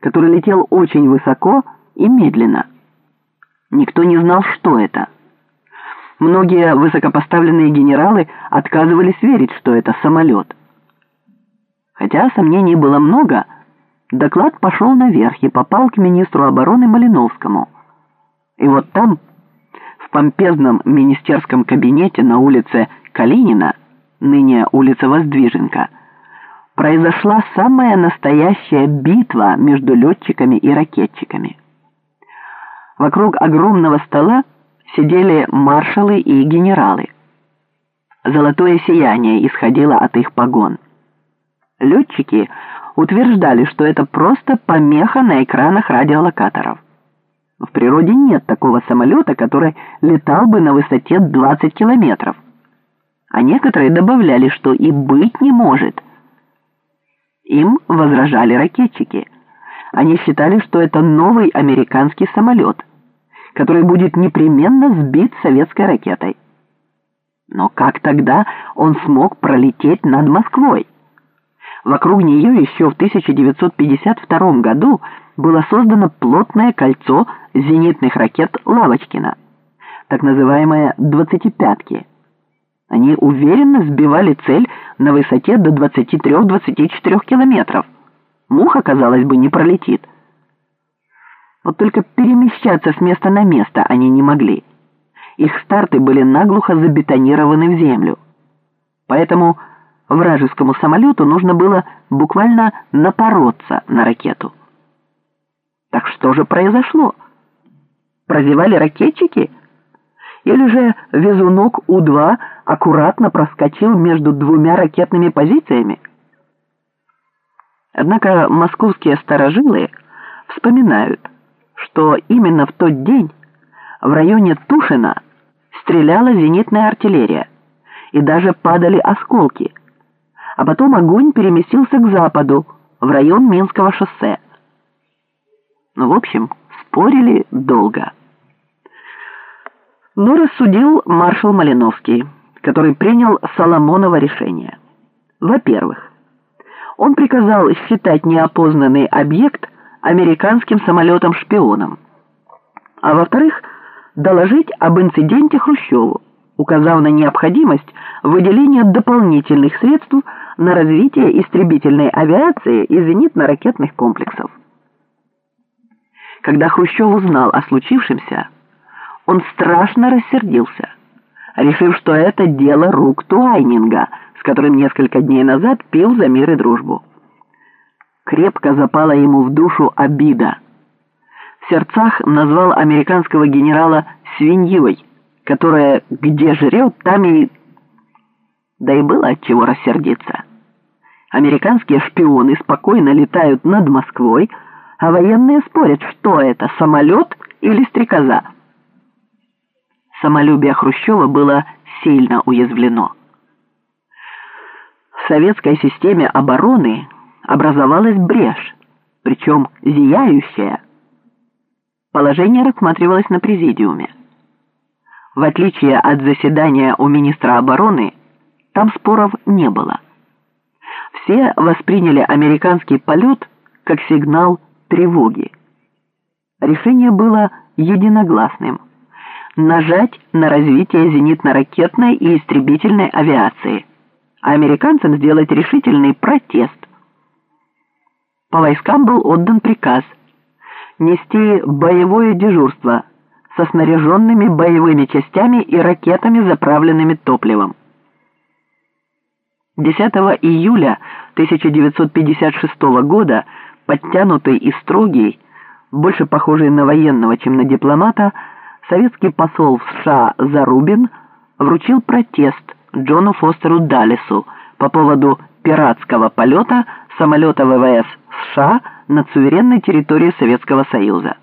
который летел очень высоко и медленно. Никто не знал, что это. Многие высокопоставленные генералы отказывались верить, что это самолет. Хотя сомнений было много, доклад пошел наверх и попал к министру обороны Малиновскому. И вот там, в помпезном министерском кабинете на улице Калинина, ныне улица Воздвиженка, произошла самая настоящая битва между летчиками и ракетчиками. Вокруг огромного стола сидели маршалы и генералы. Золотое сияние исходило от их погон. Летчики утверждали, что это просто помеха на экранах радиолокаторов. В природе нет такого самолета, который летал бы на высоте 20 километров. А некоторые добавляли, что и быть не может. Им возражали ракетчики. Они считали, что это новый американский самолет, который будет непременно сбит советской ракетой. Но как тогда он смог пролететь над Москвой? Вокруг нее еще в 1952 году было создано плотное кольцо зенитных ракет Лавочкина, так называемые «двадцатипятки». Они уверенно сбивали цель на высоте до 23-24 километров. Муха, казалось бы, не пролетит. Вот только перемещаться с места на место они не могли. Их старты были наглухо забетонированы в землю. Поэтому вражескому самолету нужно было буквально напороться на ракету. Так что же произошло? Прозевали ракетчики? Или же везунок У-2 аккуратно проскочил между двумя ракетными позициями? Однако московские сторожилы вспоминают, что именно в тот день в районе Тушина стреляла зенитная артиллерия и даже падали осколки, а потом огонь переместился к западу, в район Минского шоссе. Ну, в общем, спорили долго. Но рассудил маршал Малиновский, который принял Соломоново решение. Во-первых, он приказал считать неопознанный объект американским самолетом-шпионом. А во-вторых, доложить об инциденте Хрущеву, указав на необходимость выделения дополнительных средств на развитие истребительной авиации и зенитно-ракетных комплексов. Когда Хрущев узнал о случившемся, он страшно рассердился, решив, что это дело рук Туайнинга, с которым несколько дней назад пил за мир и дружбу. Крепко запала ему в душу обида. В сердцах назвал американского генерала «свиньей», которая где жрет, там и... Да и было от чего рассердиться. Американские шпионы спокойно летают над Москвой, а военные спорят, что это, самолет или стрекоза. Самолюбие Хрущева было сильно уязвлено. В советской системе обороны образовалась брешь, причем зияющая. Положение рассматривалось на президиуме. В отличие от заседания у министра обороны, там споров не было. Все восприняли американский полет как сигнал тревоги. Решение было единогласным – нажать на развитие зенитно-ракетной и истребительной авиации, а американцам сделать решительный протест. По войскам был отдан приказ нести боевое дежурство со снаряженными боевыми частями и ракетами, заправленными топливом. 10 июля 1956 года подтянутый и строгий, больше похожий на военного, чем на дипломата, советский посол в США Зарубин вручил протест Джону Фостеру Даллесу по поводу пиратского полета самолета ВВС США над суверенной территорией Советского Союза.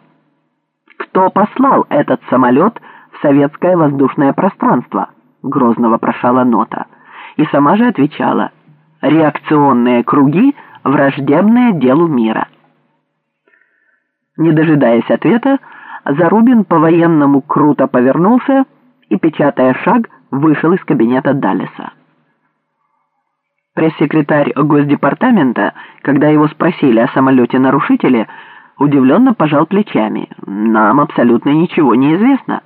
«Кто послал этот самолет в советское воздушное пространство?» — грозно вопрошала нота. И сама же отвечала «Реакционные круги враждебное делу мира». Не дожидаясь ответа, Зарубин по-военному круто повернулся и, печатая шаг, вышел из кабинета Даллеса. Пресс-секретарь Госдепартамента, когда его спросили о самолете-нарушителе, удивленно пожал плечами. «Нам абсолютно ничего не известно».